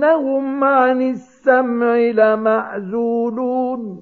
إِنَّهُمْ عَنِ السَّمْعِ لَمَعْزُولُونَ